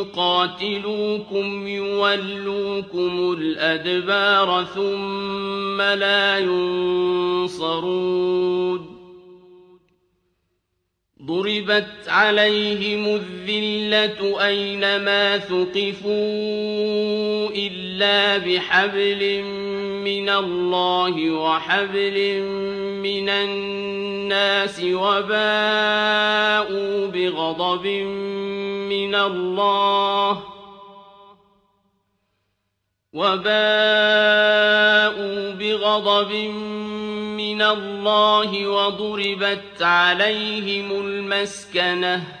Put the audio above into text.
يقاتلوكم يولوكم الأدبار ثم لا ينصرون. ضربت عليهم الذلة أينما ثقفوا إلا بحبل من الله وحبل من الناس وباءوا بغضب من الله وباءوا بغضب من الله وضربت عليهم المسكنة